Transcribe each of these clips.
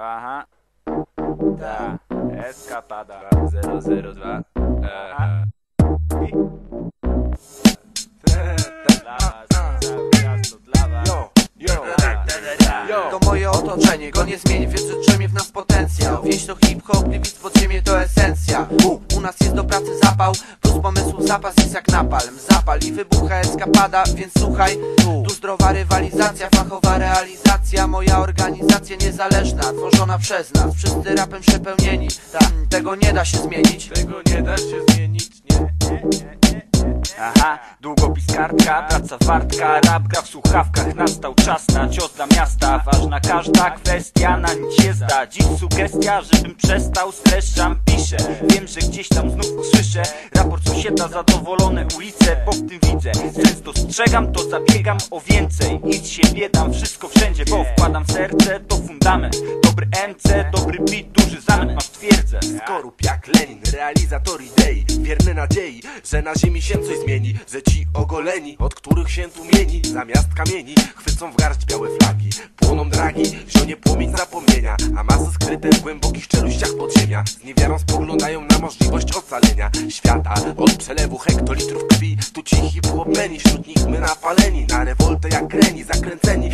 Aha. Ta. Eskapada. 002. Aha. Dla was, cały czas to moje otoczenie, go nie zmieni, wiesz, że drzemie w nas potencjał. Wieś to hip-hop, Gliwic podziemie to esencja. U, u nas jest do pracy zapał, plus pomysłów zapas jest jak napalm. Zapal i wybucha eskapada, więc słuchaj. Tu zdrowa rywalizacja, fachowa realizacja. Moja organizacja niezależna, tworzona przez nas. Wszyscy rapem przepełnieni, tak, tego nie da się zmienić. Tego nie da się zmienić, nie, nie, nie, nie. Aha, długopis kartka, praca wartka, rap gra w słuchawkach, nastał czas na cios dla miasta. Ważna każda kwestia, na nic się zda. Dziś sugestia, żebym przestał, streszczam, piszę. Wiem, że gdzieś tam znów usłyszę Raport sąsiada, zadowolone ulice, po tym widzę. Często strzegam, to zabiegam o więcej. Nic się biedam, wszystko wszędzie, bo wkładam w serce, to fundament. Dobry MC, dobry beat, Skorup jak Lenin, realizator idei. Wierny nadziei, że na ziemi się coś zmieni Że ci ogoleni, od których się tłumieni Zamiast kamieni, chwycą w garść białe flagi. Płoną dragi, zionie płomień zapomnienia A masy skryte w głębokich czeluściach podziemia. Z niewiarą spoglądają na możliwość ocalenia Świata, od przelewu hektolitrów krwi Tu ci hip-hopeni, wśród nich my napaleni Na rewoltę jak greni, zakręceni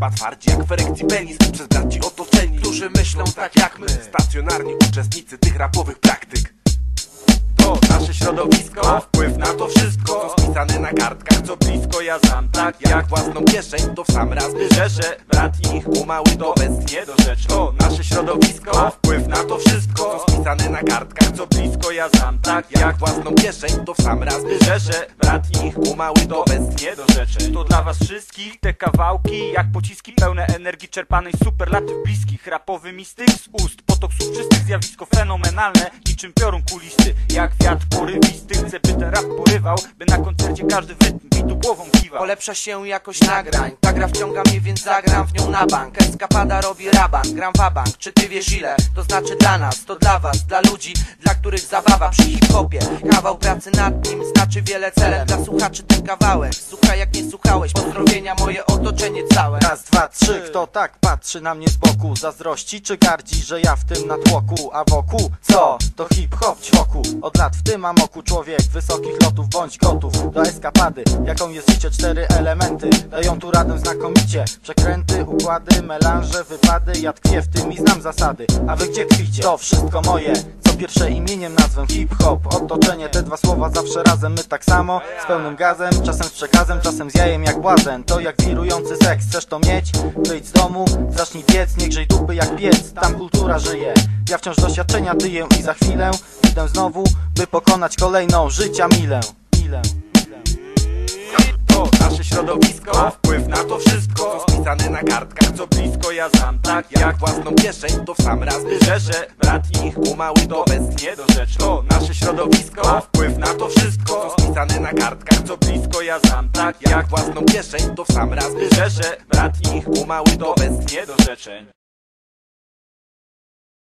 trzeba twardzi jak w erekcji penis Przez braci otoczeni, Którzy myślą tak jak my. Stacjonarni uczestnicy tych rapowych praktyk Nasze środowisko, wpływ na to wszystko. Spisane na kartkach, Co blisko. Ja znam, tak jak własną kieszeń To w sam raz Rzeszę, brat ich Umały to bez nie do nasze środowisko, wpływ na to wszystko. Spisane na kartkach, Co blisko. Ja znam, tak jak własną kieszeń To w sam raz Rzeszę, brat ich Umały to bez nie do To dla was wszystkich te kawałki Jak pociski pełne energii czerpanej superlatyw bliskich. Rapowy styk z ust Potok słów czystych, zjawisko fenomenalne Niczym piorun kulisty. Jak wiatr porywisty Chcę by ten rap porywał By na koncercie każdy w rytm bitu głową kiwał. Polepsza się jakość nagrań. Ta gra wciąga mnie, więc zagram w nią na bank. Eskapada robi raban, gram wabank Czy ty wiesz ile? To znaczy dla nas, to dla was Dla ludzi, dla których zabawa przy hip-hopie. Kawał pracy nad nim znaczy wiele celem. Dla słuchaczy ten kawałek. Słuchaj jak nie słuchałeś Pozdrowienia moje otoczenie całe. Raz, dwa, trzy, kto tak patrzy na mnie z boku Zazdrości czy gardzi, że ja w tym natłoku A wokół, co? To hip-hop ćwoku. Od lat w tym amoku człowiek Wysokich lotów bądź gotów. Do eskapady, jaką jest życie Cztery elementy. Dają tu radę znakomicie. Przekręty, układy, melanże, wypady. Ja tkwię w tym i znam zasady. A wy gdzie tkwicie? To wszystko moje pierwsze imieniem nazwę hip-hop. Otoczenie, te dwa słowa zawsze razem My tak samo, z pełnym gazem Czasem z przekazem, czasem z jajem jak błazen. To jak wirujący seks, chcesz to mieć? Wyjdź z domu, zacznij biec Nie grzej dupy jak piec, tam kultura żyje. Ja wciąż doświadczenia tyję i za chwilę Idę znowu, by pokonać kolejną życia milę. Milę. To nasze środowisko, wpływ na to wszystko Spisane na kartkach, Co ja znam, tak jak własną kieszeń To w sam raz Rzeszę, brat ich Umały to bez nie do rzeczy To nasze środowisko, wpływ na to wszystko Spisane na kartkach, Co blisko. Ja znam, tak jak własną kieszeń To w sam raz Rzeszę, brat ich Umały to bez nie do rzeczy